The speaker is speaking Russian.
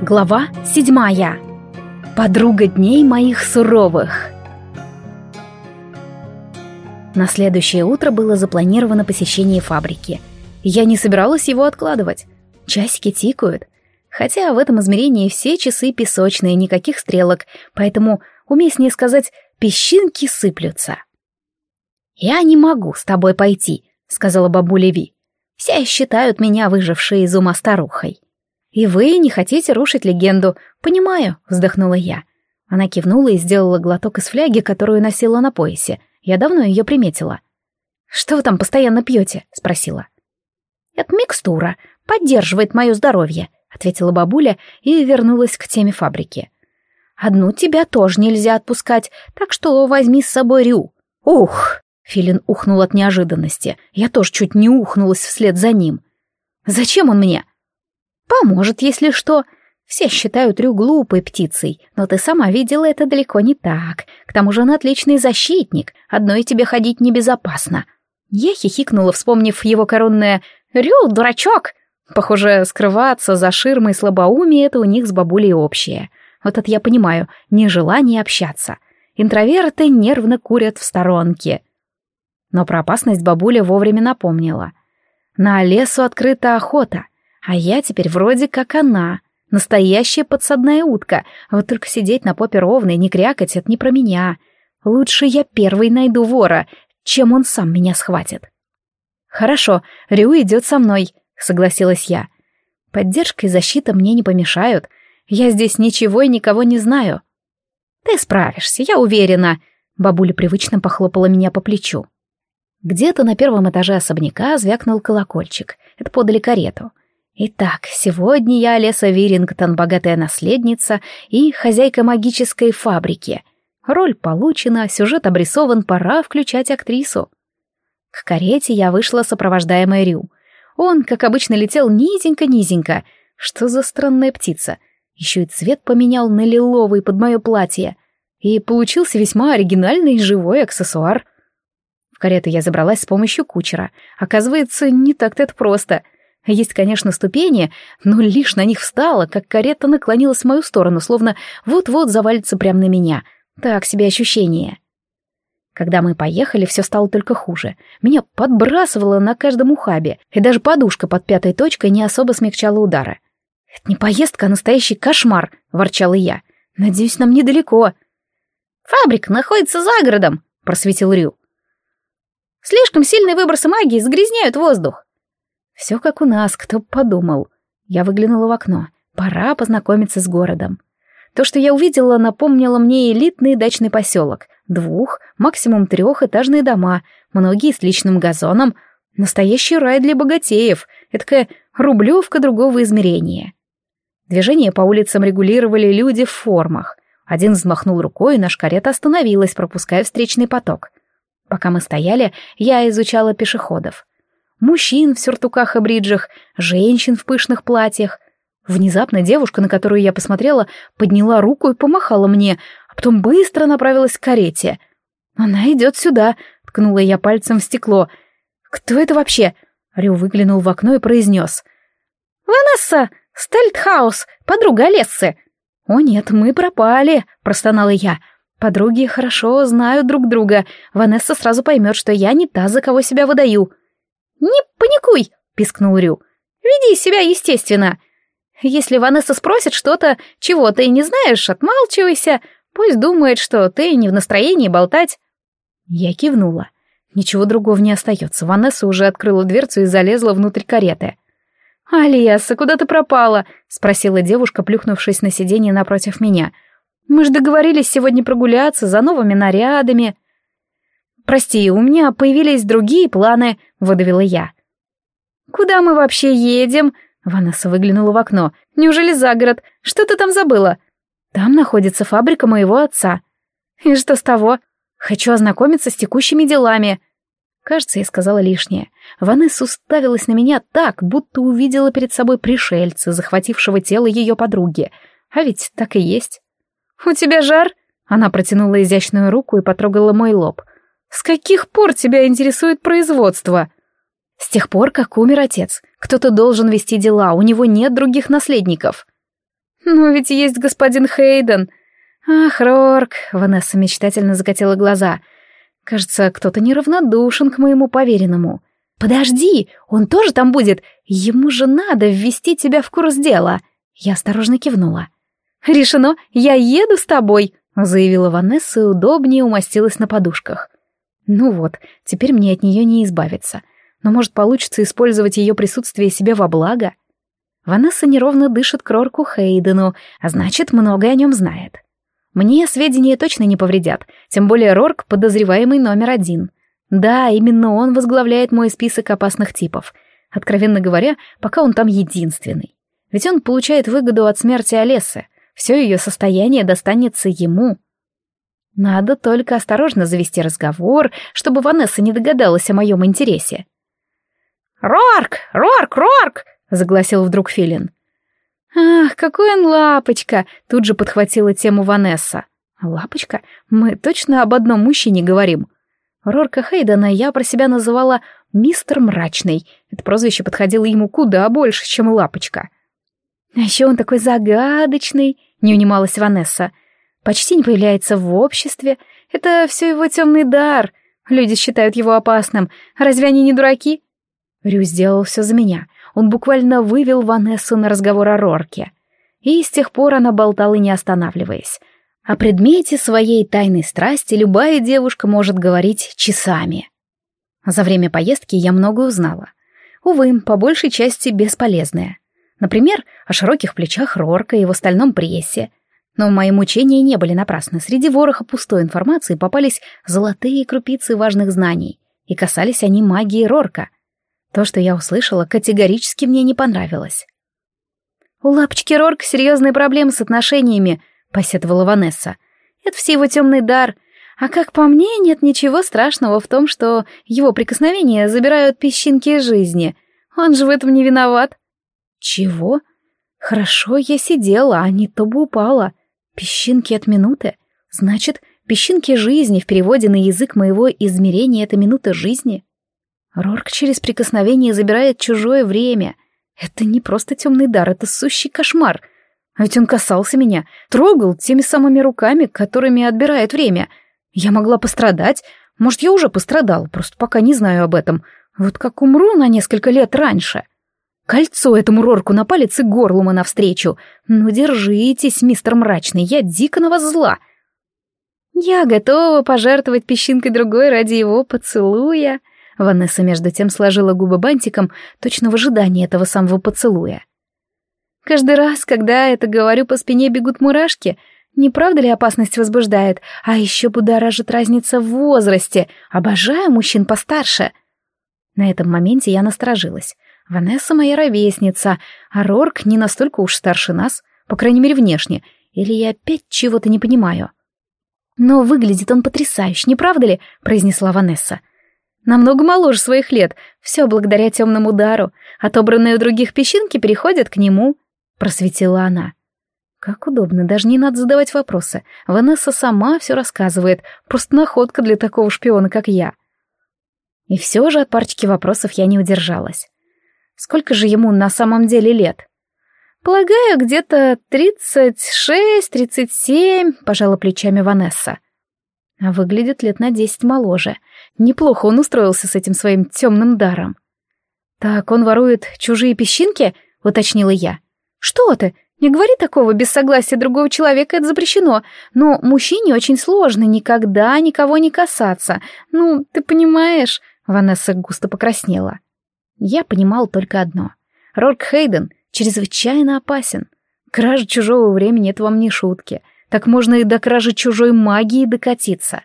Глава седьмая. Подруга дней моих суровых. На следующее утро было запланировано посещение фабрики. Я не собиралась его откладывать. Часики тикают. Хотя в этом измерении все часы песочные, никаких стрелок, поэтому уместнее сказать «песчинки сыплются». «Я не могу с тобой пойти», — сказала бабуля Ви. «Все считают меня выжившей из ума старухой». «И вы не хотите рушить легенду. Понимаю», — вздохнула я. Она кивнула и сделала глоток из фляги, которую носила на поясе. Я давно ее приметила. «Что вы там постоянно пьете?» — спросила. «Это микстура. Поддерживает мое здоровье», — ответила бабуля и вернулась к теме фабрики. «Одну тебя тоже нельзя отпускать, так что возьми с собой Рю». «Ух!» — Филин ухнул от неожиданности. Я тоже чуть не ухнулась вслед за ним. «Зачем он мне?» Поможет, если что. Все считают Рю глупой птицей, но ты сама видела это далеко не так. К тому же он отличный защитник, одной тебе ходить небезопасно. Я хихикнула, вспомнив его коронное «Рю, дурачок!» Похоже, скрываться за ширмой слабоумие — это у них с бабулей общее. Вот это я понимаю, нежелание общаться. Интроверты нервно курят в сторонке. Но про опасность бабуля вовремя напомнила. На лесу открыта охота — а я теперь вроде как она, настоящая подсадная утка, вот только сидеть на попе ровно и не крякать — это не про меня. Лучше я первый найду вора, чем он сам меня схватит. Хорошо, Рю идет со мной, согласилась я. Поддержка и защита мне не помешают. Я здесь ничего и никого не знаю. Ты справишься, я уверена. Бабуля привычно похлопала меня по плечу. Где-то на первом этаже особняка звякнул колокольчик. Это подали карету. Итак, сегодня я Олеса Вирингтон, богатая наследница и хозяйка магической фабрики. Роль получена, сюжет обрисован, пора включать актрису. К карете я вышла, сопровождаемая Рю. Он, как обычно, летел низенько-низенько. Что за странная птица? Еще и цвет поменял на лиловый под мое платье. И получился весьма оригинальный и живой аксессуар. В карету я забралась с помощью кучера. Оказывается, не так-то это просто — есть, конечно, ступени, но лишь на них встала, как карета наклонилась в мою сторону, словно вот-вот завалится прямо на меня. Так себе ощущение. Когда мы поехали, все стало только хуже. Меня подбрасывало на каждом ухабе, и даже подушка под пятой точкой не особо смягчала удары. «Это не поездка, а настоящий кошмар», — ворчала я. «Надеюсь, нам недалеко». «Фабрика находится за городом», — просветил Рю. «Слишком сильные выбросы магии загрязняют воздух. Все как у нас, кто подумал. Я выглянула в окно. Пора познакомиться с городом. То, что я увидела, напомнило мне элитный дачный поселок. Двух, максимум трехэтажные дома, многие с личным газоном. Настоящий рай для богатеев. Эдакая рублевка другого измерения. Движение по улицам регулировали люди в формах. Один взмахнул рукой, и наша карета остановилась, пропуская встречный поток. Пока мы стояли, я изучала пешеходов мужчин в сюртуках и бриджах, женщин в пышных платьях. Внезапно девушка, на которую я посмотрела, подняла руку и помахала мне, а потом быстро направилась к карете. «Она идет сюда», — ткнула я пальцем в стекло. «Кто это вообще?» Рю выглянул в окно и произнес. «Ванесса! Стельтхаус! Подруга Олессы!» «О нет, мы пропали!» — простонала я. «Подруги хорошо знают друг друга. Ванесса сразу поймет, что я не та, за кого себя выдаю». «Не паникуй!» — пискнул Рю. «Веди себя естественно. Если Ванесса спросит что-то, чего ты не знаешь, отмалчивайся. Пусть думает, что ты не в настроении болтать». Я кивнула. Ничего другого не остается. Ванесса уже открыла дверцу и залезла внутрь кареты. «Алиаса, куда ты пропала?» — спросила девушка, плюхнувшись на сиденье напротив меня. «Мы же договорились сегодня прогуляться за новыми нарядами». «Прости, у меня появились другие планы», — выдавила я. «Куда мы вообще едем?» Ванесса выглянула в окно. «Неужели за город? Что ты там забыла?» «Там находится фабрика моего отца». «И что с того?» «Хочу ознакомиться с текущими делами». Кажется, я сказала лишнее. Ванесса уставилась на меня так, будто увидела перед собой пришельца, захватившего тело ее подруги. А ведь так и есть. «У тебя жар?» Она протянула изящную руку и потрогала мой лоб. С каких пор тебя интересует производство? С тех пор, как умер отец. Кто-то должен вести дела, у него нет других наследников. «Но ведь есть господин Хейден!» «Ах, Рорк!» — Ванесса мечтательно закатила глаза. «Кажется, кто-то неравнодушен к моему поверенному. Подожди, он тоже там будет. Ему же надо ввести тебя в курс дела». Я осторожно кивнула. «Решено, я еду с тобой», — заявила Ванесса и удобнее умостилась на подушках. «Ну вот, теперь мне от нее не избавиться. Но, может, получится использовать ее присутствие себе во благо?» Ванесса неровно дышит к Рорку Хейдену, а значит, многое о нем знает. Мне сведения точно не повредят, тем более Рорк — подозреваемый номер один. Да, именно он возглавляет мой список опасных типов. Откровенно говоря, пока он там единственный. Ведь он получает выгоду от смерти Олесы. Все ее состояние достанется ему. Надо только осторожно завести разговор, чтобы Ванесса не догадалась о моем интересе. «Рорк! Рорк! Рорк!» — загласил вдруг Филин. «Ах, какой он лапочка!» — тут же подхватила тему Ванесса. «Лапочка? Мы точно об одном мужчине говорим?» Рорка Хейдена я про себя называла «Мистер Мрачный». Это прозвище подходило ему куда больше, чем «Лапочка». А еще он такой загадочный, не унималась Ванесса. Почти не появляется в обществе. Это все его темный дар. Люди считают его опасным. Разве они не дураки? Рю сделал все за меня. Он буквально вывел Ванессу на разговор о Рорке. И с тех пор она болтала, не останавливаясь. О предмете своей тайной страсти любая девушка может говорить часами. За время поездки я много узнала. Увы, по большей части бесполезное. Например, о широких плечах Рорка и его стальном прессе. Но мои мучения не были напрасны. Среди вороха пустой информации попались золотые крупицы важных знаний, и касались они магии Рорка. То, что я услышала, категорически мне не понравилось. «У лапочки Рорка серьезные проблемы с отношениями», — посетовала Ванесса. «Это все его темный дар. А как по мне, нет ничего страшного в том, что его прикосновения забирают песчинки жизни. Он же в этом не виноват». Чего? Хорошо, я сидела, а не то бы упала. Песчинки от минуты. Значит, песчинки жизни в переводе на язык моего измерения — это минута жизни. Рорк через прикосновение забирает чужое время. Это не просто темный дар, это сущий кошмар. А ведь он касался меня, трогал теми самыми руками, которыми отбирает время. Я могла пострадать. Может, я уже пострадал, просто пока не знаю об этом. Вот как умру на несколько лет раньше. — Кольцо этому Рорку на палец и горлума навстречу. Ну, держитесь, мистер Мрачный, я дико на вас зла. Я готова пожертвовать песчинкой другой ради его поцелуя. Ванесса между тем сложила губы бантиком, точно в ожидании этого самого поцелуя. Каждый раз, когда это говорю, по спине бегут мурашки. Не правда ли опасность возбуждает? А еще будоражит разница в возрасте. Обожаю мужчин постарше. На этом моменте я насторожилась. Ванесса моя ровесница, а Рорк не настолько уж старше нас, по крайней мере внешне, или я опять чего-то не понимаю. «Но выглядит он потрясающе, не правда ли?» — произнесла Ванесса. «Намного моложе своих лет, все благодаря темному удару. Отобранные у других песчинки переходят к нему», — просветила она. Как удобно, даже не надо задавать вопросы. Ванесса сама все рассказывает, просто находка для такого шпиона, как я. И все же от парочки вопросов я не удержалась. Сколько же ему на самом деле лет? Полагаю, где-то тридцать шесть, тридцать семь, пожала плечами Ванесса. А выглядит лет на десять моложе. Неплохо он устроился с этим своим темным даром. Так, он ворует чужие песчинки? уточнила я. Что ты? Не говори такого, без согласия другого человека это запрещено. Но мужчине очень сложно никогда никого не касаться. Ну, ты понимаешь, Ванесса густо покраснела. Я понимал только одно. Рорк Хейден чрезвычайно опасен. Кража чужого времени — это вам не шутки. Так можно и до кражи чужой магии докатиться.